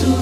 To.